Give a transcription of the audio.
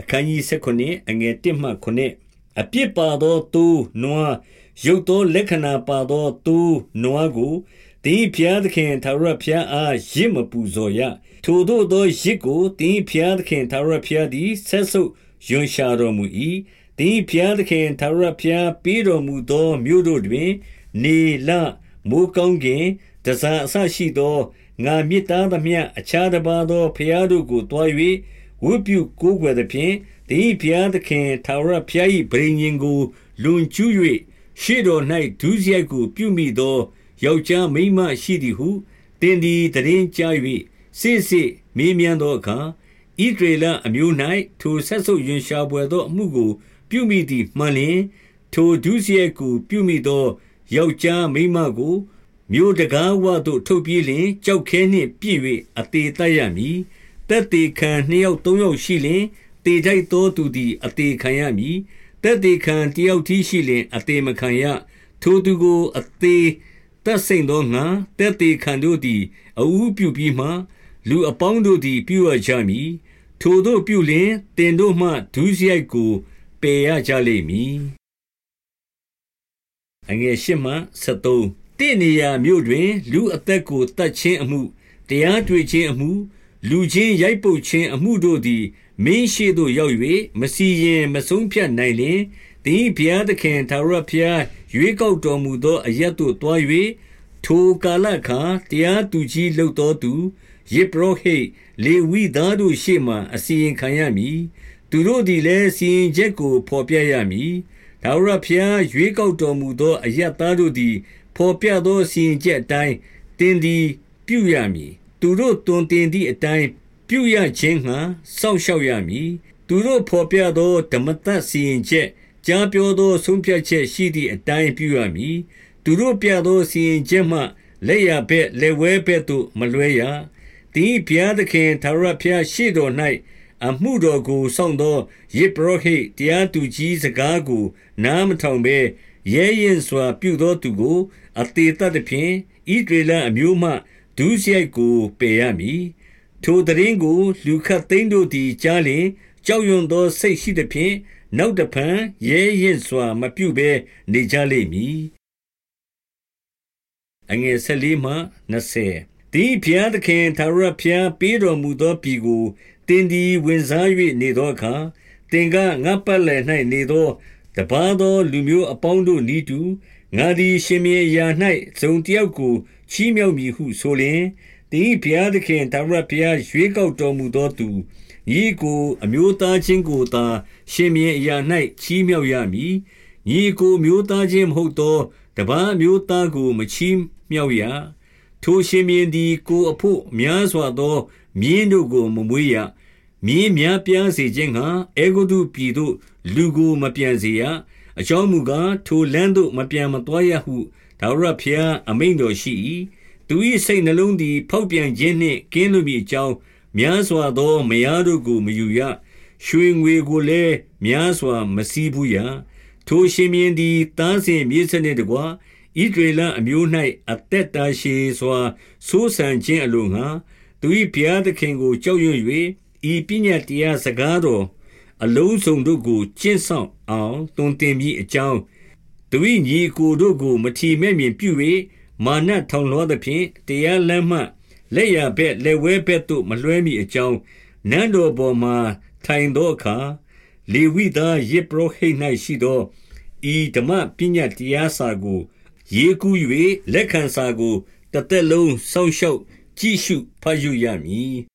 အခန်းကြီး19အငယ်1မှ9အပြစ်ပါသောသူနွားရုပ်သောလက္ခဏာပါသောသူနွားကိုတင်းဖျားသခင်သာရဖျားအားရစ်မပူဇော်ရထိုတို့သောရစ်ကိုတင်းဖျားသခင်သာရဖျားသည်ဆက်ဆုပ်ယွန်ရှာတော်မူ၏တင်းဖျားသခင်သာရဖျားပေးတော်မူသောမြို့တို့တွင် နေလမိုးကောင်းကင်တစားအဆရှိသောငါမြစ်သားသမျှအခြားတစ်ပါးသောဖျားတို့ကိုတွား၍ ဝတ်ပြုကိုးကွယ်သဖြင့်သင်၏ဘုရားသခင်ထာဝရဘုရား၏ဗြိဉ္ဉ်ကိုလွန်ကျူး၍ရှေ့တော်၌ဒုစရိုက်ကို ပြုမိသောယောက်ျားမိန်းမရှိသည်ဟုသင်သည်တည်င်းကြား၍စစ်စစ်မေးမြန်းသောအခါဣဒရေလအမျိုး၌ထိုဆက်ဆုပ်ယွန်ရှာပွေသောအမှုကို ပြုမိသည်မှန်လျင်ထိုဒုစရိုက်ကို ပြုမိသောယောက်ျားမိန်းမကို မြို့တကားဝသို့ထုတ်ပြေးလျင်ကြောက်ခဲနှင့်ပြည့်၍အသေးတတ်ရမည် တက်တေခံနှစ်ယောက်သုံးယောက်ရှိလျင်တေထိုက်သောသူသည်အသေးခံရမည်တက်တေခံတယောက်တည်းရှိလျင်အသေးမခံရထိုသူကိုအသေးတတ်စိန်သောငါတက်တေခံတို့သည်အူးပြုပြီးမှ လူအပေါင်းတို့သည် ပြုရကြမည်ထိုတို့ပြုလျင်တင်တို့မှဒုစရိုက်ကိုပယ်ရကြလိမ့်မည်အငယ်ရှမှ73တင့်နေရာမြို့တွင် လူအသက်ကိုတတ်ခြင်းအမှုတရားတွေ့ခြင်းအမှု လူချင်းရိုက်ပုတ်ခြင်းအမှုတို့သည် မင်းရှိသို့ရောက်၍မစီရင်မဆုံးဖြတ်နိုင်လျင်သည်ဘုရားသခင်သာရဘုရားရွေးကောက်တော်မူသောအရက်သို့တွား၍ထိုကာလခါတရားသူကြီးလှုပ်တော်သူယေဘရဟိလေဝိသားတို့ရှေ့မှအစီရင်ခံရမည်သူတို့သည်လည်းစီရင်ချက်ကိုဖော်ပြရမည်ဒါဝရဘုရားရွေးကောက်တော်မူသောအရက်သားတို့သည်ဖော်ပြသောစီရင်ချက်အတိုင်းတင်းသည်ပြုရမည် သူတို့တွင်တင်သည့်အတိုင်းပြုရခြင်းငှာစောင့်ရှောက်ရမည်သူတို့ဖော်ပြသောဓမ္မတစီရင်ချက်ကြားပြောသောဆုံးဖြတ်ချက်ရှိသည့်အတိုင်းပြုရမည်သူတို့ပြသောစီရင်ချက်မှလက်ရဘက်လက်ဝဲဘက်သို့မလွဲရသည်ဘုရားသခင်သာရဘုရားရှေ့တော်၌အမှုတော်ကိုစောင့်သောယေဘရဟိတရားသူကြီးစကားကိုနားမထောင်ဘဲရဲရင်စွာပြုသောသူကို အသေးတတ်သဖြင့်ဣဒရေလအမျိုးမှ ဒုစရိုက်ကိုပယ်ရမည်ထိုသတင်းကို လူခတ်သိမ်းတို့သည်ကြားလျင်ကြောက်ရွံ့သောစိတ်ရှိသဖြင့်နောက်တဖန်ရဲရင့်စွာ မပြုဘဲနေကြလိမ့်မည်အငယ်၁၄မှ20ဒီဘုရားသခင်သာရဘုရားပေးတော်မူသောပြည်ကိုတင်ဒီဝင်စား၍နေသောအခါတင်ကငါပတ်လည်၌နေသောတပါသောလူမျိုးအပေါင်းတို့ဤတူ ငါသည်ရှင်မြေရာ၌ဇုံတယောက်ကိုချီးမြှောက်မည်ဟုဆိုလျင်တင်းဘုရားသခင်သာရဘုရားရွေးကောက်တော်မူသောသူညီကိုအမျိုးသားချင်းကိုသာရှင်မြေအရာ၌ချီးမြှောက်ရမည်ညီကိုမျိုးသားချင်းမဟုတ်သောတပားမျိုးသားကိုမချီးမြှောက်ရထိုရှင်မြေသည်ကိုအဖို့များစွာသောမြင်းတို့ကိုမမွေးရ မြင်းများပြားစေခြင်းဟာအေဂုတုပြည်သို့ လူကိုမပြန်စေရ အကြောင်းမူကား ထိုလမ်းသို့ မပြန်မသွားရဟုဒါဝရဖျား အမိန်တော်ရှိ၏သူ၏စိတ်နှလုံးသည် ဖောက်ပြန်ခြင်းနှင့် ကင်းလွတ်မည်အကြောင်း များစွာသော မယားတို့ကို မယူရ ရွှေငွေကိုလည်း များစွာမစည်းဘူးရ ထိုရှင်မြင်းသည်တားစဉ်မြေစနစ်တကွာဣဒရေလအမျိုး၌အသက်တာရှည်စွာဆိုးဆန်ခြင်းအလိုငှာသူ၏ဘုရားသခင်ကို ကြောက်ရွံ့၍ ဤပညာတရားစကားတော်အလုံးစုံတို့ကိုကျင့်ဆောင်အောင်တွင်တင်ပြီးအကြောင်းသူ၏ညီကိုတို့ကို မထီမဲ့မြင်ပြု၍မာနထောင်လွှားသဖြင့်တရားလမ်းမှလက်ရဘက်လက်ဝဲဘက်သို့မလွှဲမိအကြောင်းနန်းတော်ပေါ်မှထိုင်သောအခါလေဝိသားယေပရောဟိတ်၌ရှိသောဤဓမ္မပညာတရားစာကိုရေးကူး၍လက်ခံစာကိုတသက်လုံးစောင့်ရှောက်ကြည့်ရှုဖတ်ယူရမည်